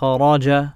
خرج